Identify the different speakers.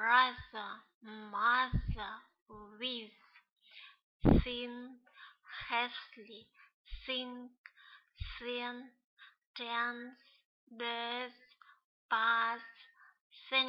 Speaker 1: brother, mother, with. Thin, hastily, think, thin, dance, dance.